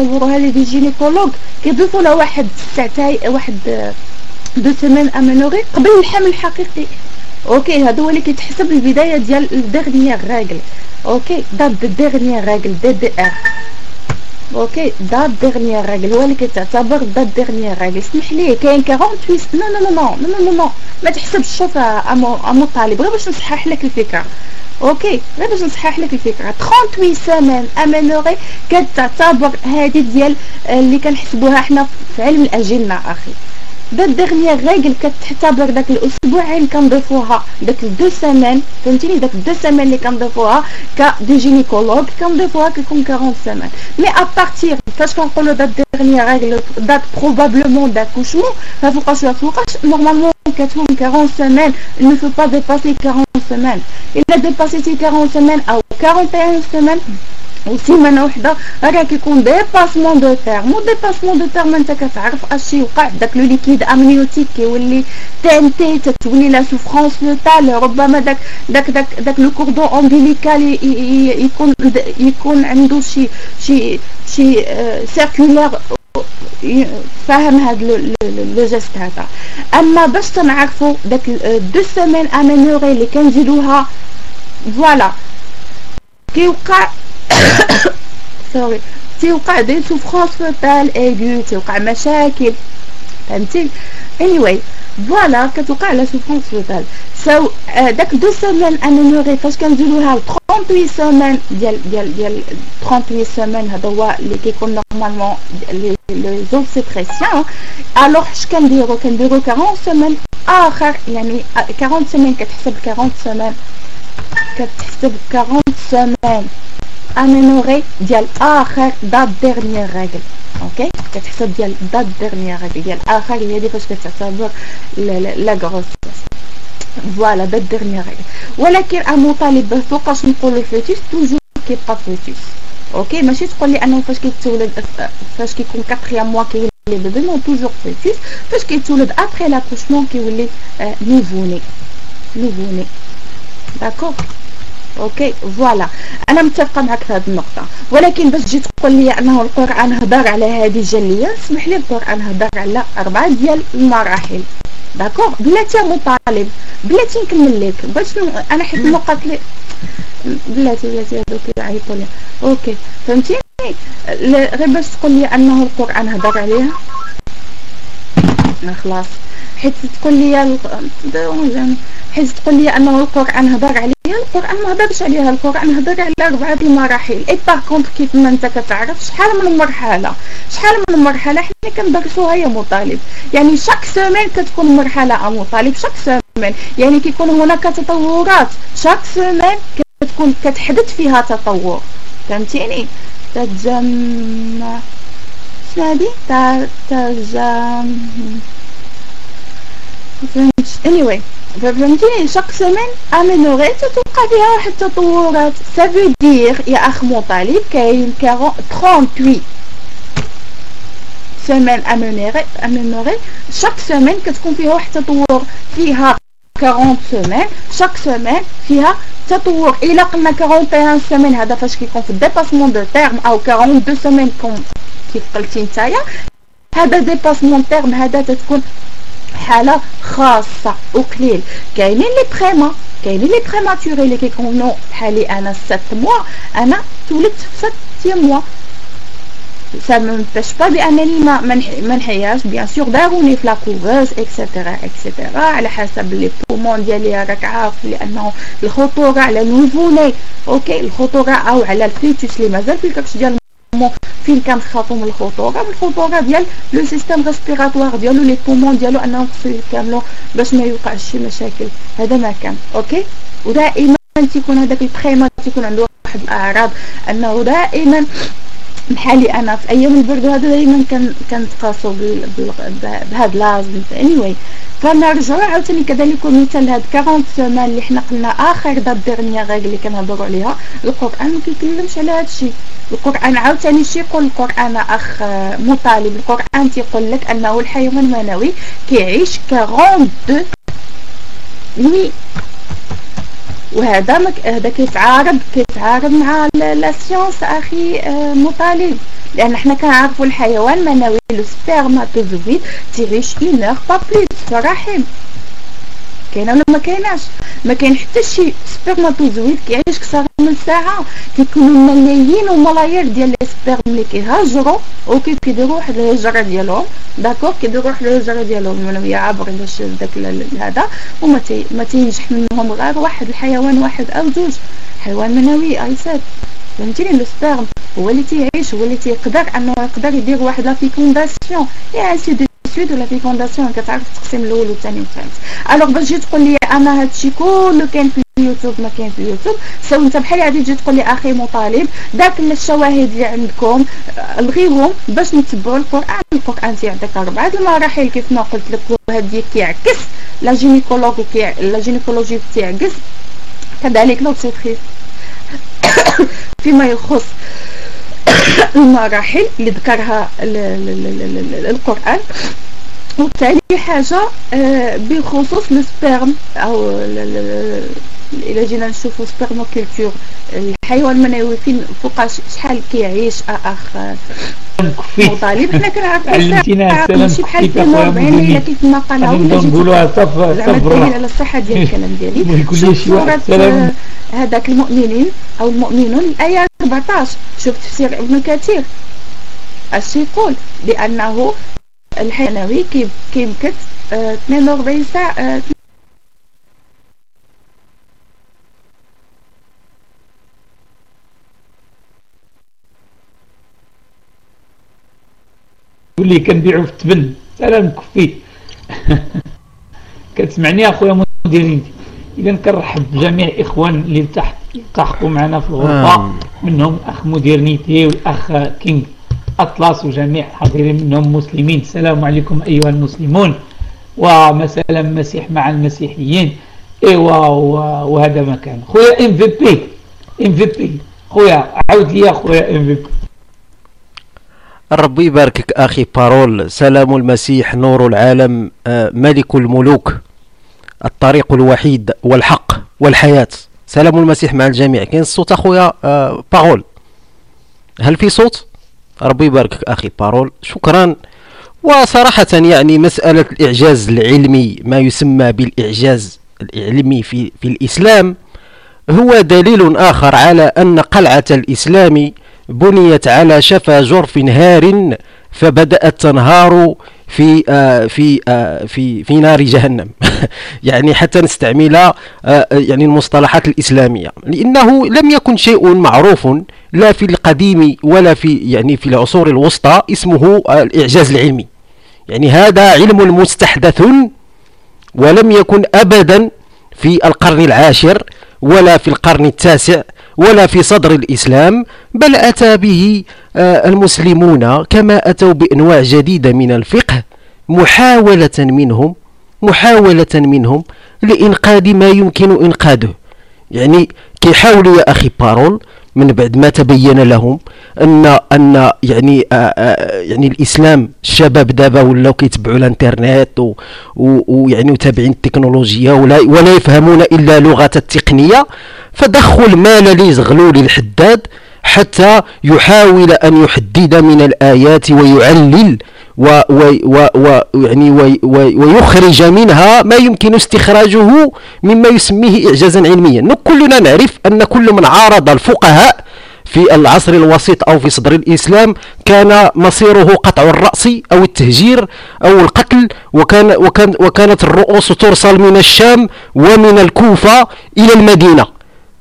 كيتصوروها لي des gynécologues. كيضيفوا لها واحد ساعتين واحد deux semaines aménorrhée. قبل الحمل الحقيقي. OK هذا هو اللي كيتحسب البداية ديال ال dernières règles OK date de dernières règles DDR OK date dernières règles هو اللي كتعتبر date dernières règles اسمح لي كاين 48 non non non non non non ما تحسبش شوف أمو طالب. غير باش نصحح لك الفكرة. OK غير باش نصحح لك الفكرة. 38 semaines aménorrhée كتعتبر هذه ديال اللي كنحسبوها حنا في علم الاجنه أخي. date dernières règles كتعتبر داك الاسبوعين كنضيفوها داك deux semaines فهمتيني داك deux semaines اللي كنضيفوها ك des gynécologues كنضيفوها كيكون 40 semaines mais à partir فاش كنقولوا date dernières règles date probablement d'accouchement فوقاش فوقاش normalement كتكون 40 semaines ne faut pas dépasser 40 semaines. Il a dépassé 40 semaines أو 41 semaines وسيمانه وحده راه كيكون dépassement de terme dépassement de terme انت كتعرف اشي وقع داك le liquide amniotique كيولي تي تتولي la souffrance fœtale ربما داك داك داك داك le cordon ombilical يكون يكون عنده شي شي شي circulaire فاهم هاد le geste هذا اما باش تنعرفوا داك deux semaines aménorrhée اللي كنزيدوها voilà كيوقع sorry تيوقع des souffrances fœtales ايغو تيوقع مشاكل فهمتي anyway voilà كتوقع la souffrance fœtale so داك deux semaines aménorrhée فاش كنزيدوها ل 38 semaines ديال ديال ديال 38 semaines هذا هو اللي كيكون normalement les obstétriciens alors اش كنديرو كنديرو 40 semaines اخر يعني 40 semaines كتحسب 40 semaines كتحسب 40 semaines aménorrhée ديال اخر date dernières règles OK كتحسب ديال date dernières règles ديال اخر هي دي فاش كتعتبر la grossesse voilà date dernières règles ولكن امو طالب فوقاش نقولو fœtus toujours كيبقى fœtus OK ماشي تقول لي انه فاش كيتولد فاش كيكون 4 mois كيولي bébé non toujours fœtus فاش كيتولد après l'accouchement كيولي nouveau-né nouveau-né d'accord OK voilà. أنا متفقة معك في هذه النقطة. ولكن باش تجي تقول لي أنه القرآن هضر على هذه الجلية اسمح لي القرآن هضر على أربعة ديال المراحل. d'accord بلاتي مطالب بلاتي نكمل لك. باش أنا حيت النقط لي بلاتي بلاتي هذوك يعيطوا لي OK. فهمتيني غير باش تقول لي أنه القرآن هضر عليها؟ خلاص. حيت تقول لي حيت تقول لي أنه القرآن هضر عليه القرآن ما هضرش عليها القرآن هضر على اربعه المراحل. et par contre كيف ما أنت كتعرف شحال من مرحلة؟ شحال من مرحلة؟ حنا كندرسوها يا مطالب. يعني chaque semaine كتكون مرحلة مطالب chaque semaine يعني كيكون هناك تطورات chaque semaine كتكون كتحدث فيها تطور. فهمتيني؟ تتجمع. شنو هادي تتجمع. anyway. فهمتيني؟ chaque semaine aménorrhée تتوقع فيها واحد التطورات. ça veut dire يا أخ مطالب كاين 38 semaines aménorrhée chaque semaine كتكون فيها واحد التطور فيها 40 semaines chaque semaine فيها تطور. إلى قلنا 41 semaines هذا فاش كيكون في ال dépassement de terme أو 42 semaines كيف قلتي نتايا؟ هذا dépassement terme هذا تتكون حاله خاصة وقليل كاينين les préma كاينين les prématurés اللي كيكونوا بحالي أنا 7 mois أنا تولدت في 7 mois ما باش با بانني ما ما نحياش bien sûr داروني في la couveuse et cetera et cetera على حسب les poumons ديالي راك عارف لأنه الخطوره على ال nouveau-né OK الخطوره أو على ال fœtus اللي مازال في الكرش ديال مو فين كنخافوا من الخطوره من الخطوره ديال le système respiratoire ديالو les poumons ديالو انهم خصو يكملوا باش ما يوقعش شي مشاكل هذا ما كان أوكي ودائما تيكون هذاك البريما تيكون عنده واحد الاعراض أنه دائما بحالي أنا في أيام البرد هذا دائما كنتقاسوا بهذا لازم anyway فنرجعوا عاوتاني كذلك مثال هاد 40 سيمان اللي حنا قلنا آخر دات ديرنيا غير اللي كنهضروا عليها. القرآن ما كيتكلمش على هذا الشيء. القرآن عاوتاني شي يقول القرآن أخ مطالب. القرآن تيقول لك أنه الحيوان المنوي كيعيش 42 نوي وهذا. هذا كيتعارض كيتعارض مع la science أخي مطالب لأن حنا كنعرفوا الحيوان المنوي le spermatozoïde une heure pas plus في الرحم كاينة ولا ما كايناش؟ ما كاين حتى شي spermatozoïde كيعيش كثر من ساعة كيكونوا ملايين وملايير ديال les spermes اللي كيهاجروا وكي كيديروا واحد الهجره ديالهم. d'accord كيديروا واحد الهجره ديالهم المنويه عبر باش داك هذا. وما تي ما تينجح منهم غير واحد الحيوان واحد أو جوج حيوان منوي ايسات فهمتيني؟ le sperme هو اللي تيعيش هو اللي تيقدر أنه يقدر يدير واحد la fécondation يا سي دي سود و la fécondation كتعرف التقسيم الأول والثاني والثالث alors باش تجي تقول لي أنا هادشي كله كاين في اليوتيوب ما كاين في اليوتيوب so انت بحال غادي تجي تقول لي أخي مطالب داك الشواهد اللي عندكم الغيهم باش نتبعوا القران القران تيعطيك اربعه المراحل كيف ما قلت لك وهذه كيعكس la gynécologue la gynécologie تيعكس كذلك l'obstétrique فيما يخص المراحل اللي ذكرها القرآن. وثاني حاجة آه، بخصوص ال sperme أو إلا جينا نشوفو سبرموكولتور الحيوان المنوي فين فوقاش شحال كيعيش أخ مطالب. حنا كنعرفو ماشي بحال 42 ليلة كيف ما قالها نقولوها صف صف على الصحة ديال الكلام ديالي شوف سورة هذاك المؤمنين أو المؤمنون الآية 14 شوف تفسير ابن كثير. اش يقول بأنه الحيوي كيمكث 42 ساعة اللي كنبيعو في التبن. سلام كفي. كتسمعني أخويا مديرين إذا كنرحب بجميع الاخوان اللي تحت التحقوا معنا في الغرفة. آه. منهم أخ مدير نيتي والاخ كينغ أطلس وجميع الحاضرين منهم مسلمين. السلام عليكم أيها المسلمون. ومساء المسيح مع المسيحيين. إيوا وهذا مكان خويا ام في بي ام في بي خويا عاود لي خويا ام في بي ربي يباركك أخي بارول. سلام المسيح نور العالم آه، ملك الملوك. الطريق الوحيد والحق والحياة. سلام المسيح مع الجميع. كاين الصوت أخويا آه بارول هل في صوت؟ ربي يباركك أخي بارول شكرا. وصراحة يعني مسألة الإعجاز العلمي ما يسمى بالإعجاز العلمي في, في الإسلام هو دليل آخر على أن قلعة الإسلام بنيت على شفا جرف هار فبدأت تنهار في آه في آه في في نار جهنم. يعني حتى نستعمل آه يعني المصطلحات الإسلامية. لأنه لم يكن شيء معروف لا في القديم ولا في يعني في العصور الوسطى اسمه آه، الإعجاز العلمي. يعني هذا علم مستحدث ولم يكن أبدا في القرن العاشر ولا في القرن التاسع ولا في صدر الإسلام بل أتى به آه، المسلمون كما أتوا بأنواع جديدة من الفقه محاولة منهم محاولة منهم لإنقاذ ما يمكن إنقاذه. يعني كيحاولوا يا أخي بارول من بعد ما تبين لهم ان أن يعني آآ آآ يعني الإسلام الشباب دابا ولاو كيتبعوا الإنترنت ويعني وتابعين التكنولوجيا ولا, ولا يفهمون إلا لغة التقنية فدخوا المال لي زغلول الحداد حتى يحاول أن يحدد من الآيات ويعلل و و و يعني و ويخرج منها ما يمكن استخراجه مما يسميه إعجازا علميا. كلنا نعرف أن كل من عارض الفقهاء في العصر الوسيط أو في صدر الإسلام كان مصيره قطع الرأس أو التهجير أو القتل وكان وكان وكانت الرؤوس ترسل من الشام ومن الكوفة إلى المدينة.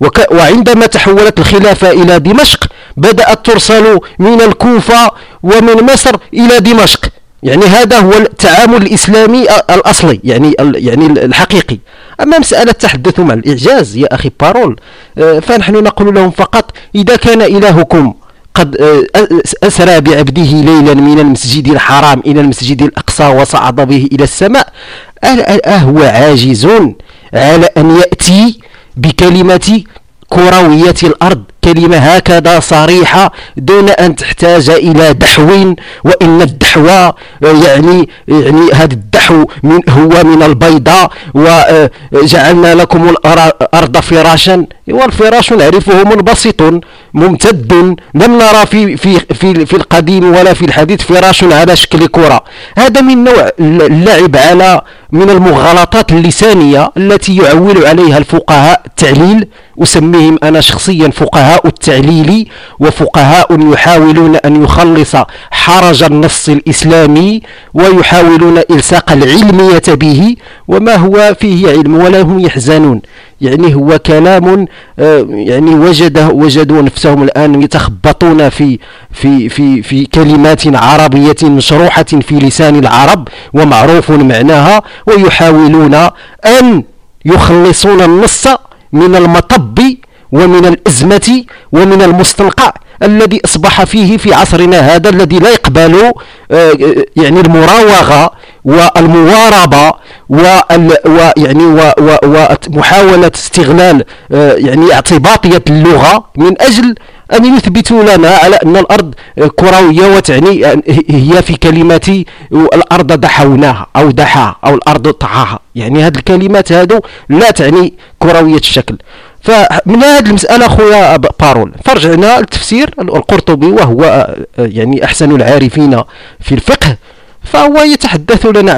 وك وعندما تحولت الخلافة إلى دمشق بدأت ترسل من الكوفة ومن مصر إلى دمشق. يعني هذا هو التعامل الإسلامي الأصلي يعني يعني الحقيقي. أما مسألة التحدث مع الإعجاز يا أخي بارول آه، فنحن نقول لهم فقط إذا كان إلهكم قد آه، أسرى بعبده ليلا من المسجد الحرام إلى المسجد الأقصى وصعد به إلى السماء أهو عاجز على أن يأتي بكلمة كروية الأرض. الكلمة هكذا صريحة دون أن تحتاج إلى دحو وإن الدحو يعني يعني هذا الدحو من هو من البيضاء وجعلنا لكم الأرض فراشا. والفراش نعرفه منبسط ممتد. لم نرى في في في في القديم ولا في الحديث فراش على شكل كرة. هذا من نوع اللعب على من المغالطات اللسانية التي يعول عليها الفقهاء التعليل. أسميهم أنا شخصيا فقهاء التعليل وفقهاء يحاولون أن يخلص حرج النص الإسلامي ويحاولون إلصاق العلمية به وما هو فيه علم ولا هم يحزنون. يعني هو كلام آه، يعني وجده وجدوا نفسهم الآن يتخبطون في في في في كلمات عربية مشروحة في لسان العرب ومعروف معناها ويحاولون أن يخلصون النص من المطب ومن الأزمة ومن المستنقع الذي أصبح فيه في عصرنا هذا الذي لا يقبل آه، يعني المراوغة والمواربة ويعني ومحاولة استغلال آه، يعني اعتباطية اللغة من أجل أن يثبتوا لنا على أن الأرض كروية وتعني هي في كلمة الأرض دحوناها أو دحاها أو الأرض طعاها يعني هذه الكلمات هذو لا تعني كروية الشكل. فمن هذه المسألة خويا بارول فرجعنا التفسير القرطبي وهو يعني أحسن العارفين في الفقه فهو يتحدث لنا